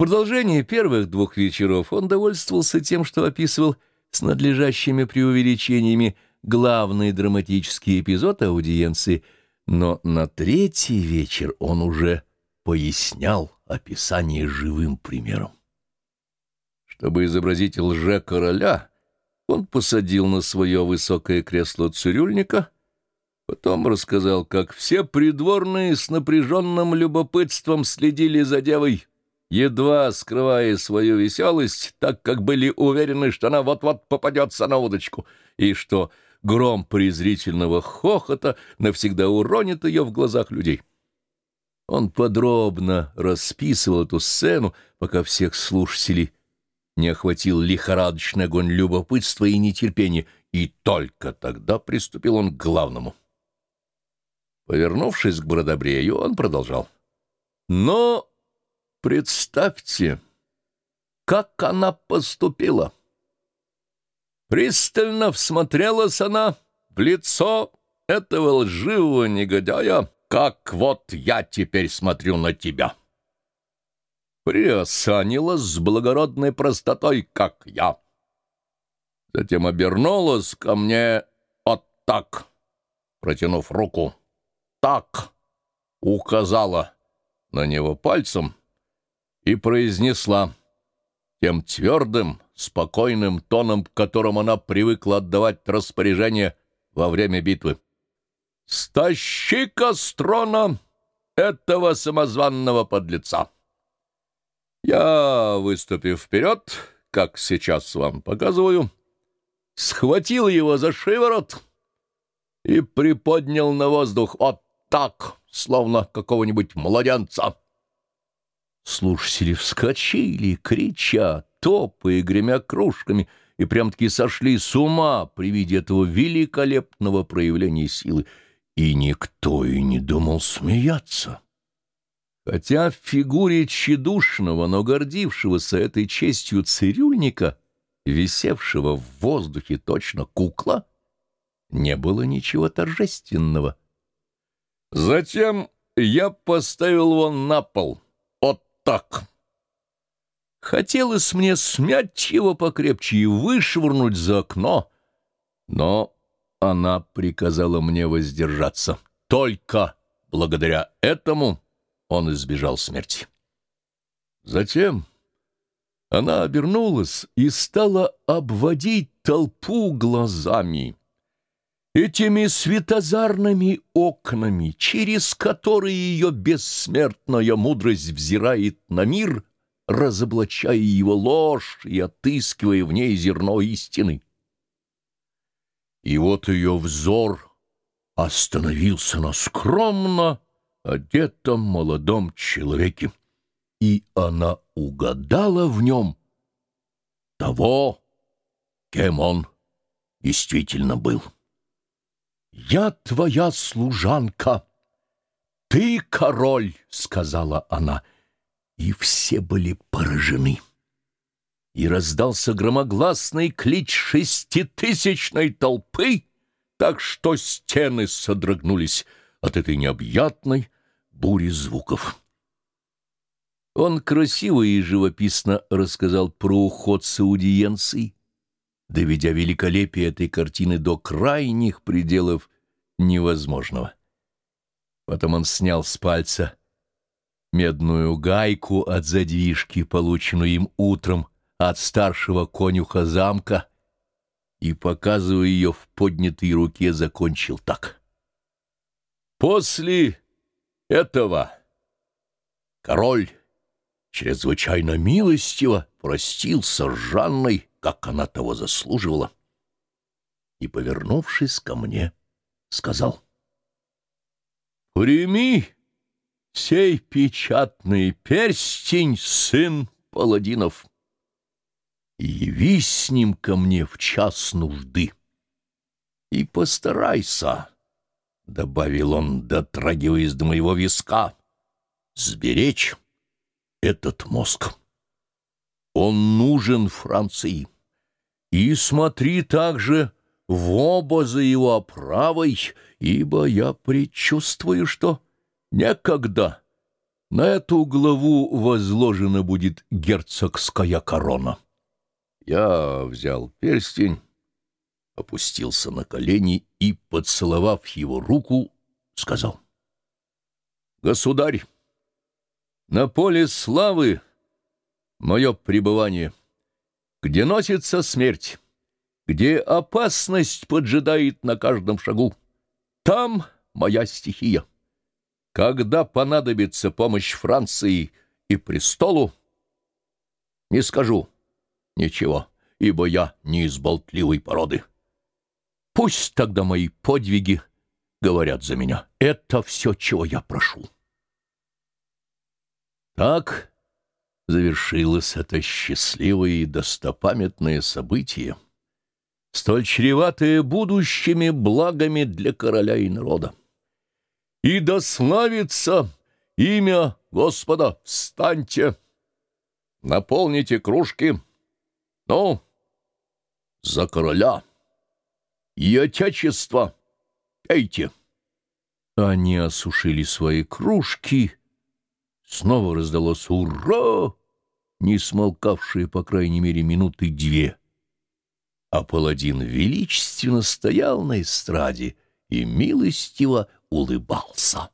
продолжении первых двух вечеров он довольствовался тем, что описывал с надлежащими преувеличениями главный драматический эпизод аудиенции, но на третий вечер он уже пояснял описание живым примером. Чтобы изобразить лже-короля, он посадил на свое высокое кресло цирюльника, потом рассказал, как все придворные с напряженным любопытством следили за девой, едва скрывая свою веселость, так как были уверены, что она вот-вот попадется на удочку, и что гром презрительного хохота навсегда уронит ее в глазах людей. Он подробно расписывал эту сцену, пока всех слушателей не охватил лихорадочный огонь любопытства и нетерпения, и только тогда приступил он к главному. Повернувшись к Бродобрею, он продолжал. «Но представьте, как она поступила!» Пристально всмотрелась она в лицо этого лживого негодяя, как вот я теперь смотрю на тебя. Приосанилась с благородной простотой, как я. Затем обернулась ко мне вот так, протянув руку. Так указала на него пальцем и произнесла тем твердым, спокойным тоном, которым она привыкла отдавать распоряжение во время битвы. «Стащи-ка с трона этого самозванного подлеца!» Я, выступив вперед, как сейчас вам показываю, схватил его за шиворот и приподнял на воздух вот так, словно какого-нибудь младенца. Слушатели вскочили, крича, топая гремя кружками, и прям-таки сошли с ума при виде этого великолепного проявления силы, и никто и не думал смеяться. Хотя в фигуре тщедушного, но гордившегося этой честью цирюльника, висевшего в воздухе точно кукла, не было ничего торжественного. Затем я поставил его на пол, так. Хотелось мне смять его покрепче и вышвырнуть за окно, но она приказала мне воздержаться. Только благодаря этому он избежал смерти. Затем она обернулась и стала обводить толпу глазами, этими светозарными окнами, через которые ее бессмертная мудрость взирает на мир — разоблачая его ложь и отыскивая в ней зерно истины. И вот ее взор остановился на скромно одетом молодом человеке, и она угадала в нем того, кем он действительно был. «Я твоя служанка, ты король», — сказала она, — и все были поражены. И раздался громогласный клич шеститысячной толпы, так что стены содрогнулись от этой необъятной бури звуков. Он красиво и живописно рассказал про уход с аудиенцией, доведя великолепие этой картины до крайних пределов невозможного. Потом он снял с пальца медную гайку от задвижки, полученную им утром от старшего конюха замка, и, показывая ее в поднятой руке, закончил так. После этого король чрезвычайно милостиво простился с Жанной, как она того заслуживала, и, повернувшись ко мне, сказал, «Прими сей печатный перстень, сын паладинов, и явись с ним ко мне в час нужды. И постарайся, — добавил он, дотрагиваясь до моего виска, — сберечь этот мозг. Он нужен Франции. И смотри также в оба за его оправой, ибо я предчувствую, что Некогда На эту главу возложена будет герцогская корона. Я взял перстень, опустился на колени и, поцеловав его руку, сказал. «Государь, на поле славы мое пребывание, где носится смерть, где опасность поджидает на каждом шагу, там моя стихия. Когда понадобится помощь Франции и престолу, не скажу ничего, ибо я не из болтливой породы. Пусть тогда мои подвиги говорят за меня. Это все, чего я прошу. Так завершилось это счастливое и достопамятное событие, столь чреватое будущими благами для короля и народа. И дославится имя Господа, встаньте, наполните кружки, ну, за короля и отечество пейте. Они осушили свои кружки, снова раздалось «Ура!», не смолкавшие, по крайней мере, минуты две. А паладин величественно стоял на эстраде и милостиво улыбался.